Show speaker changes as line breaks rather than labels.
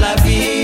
la vie.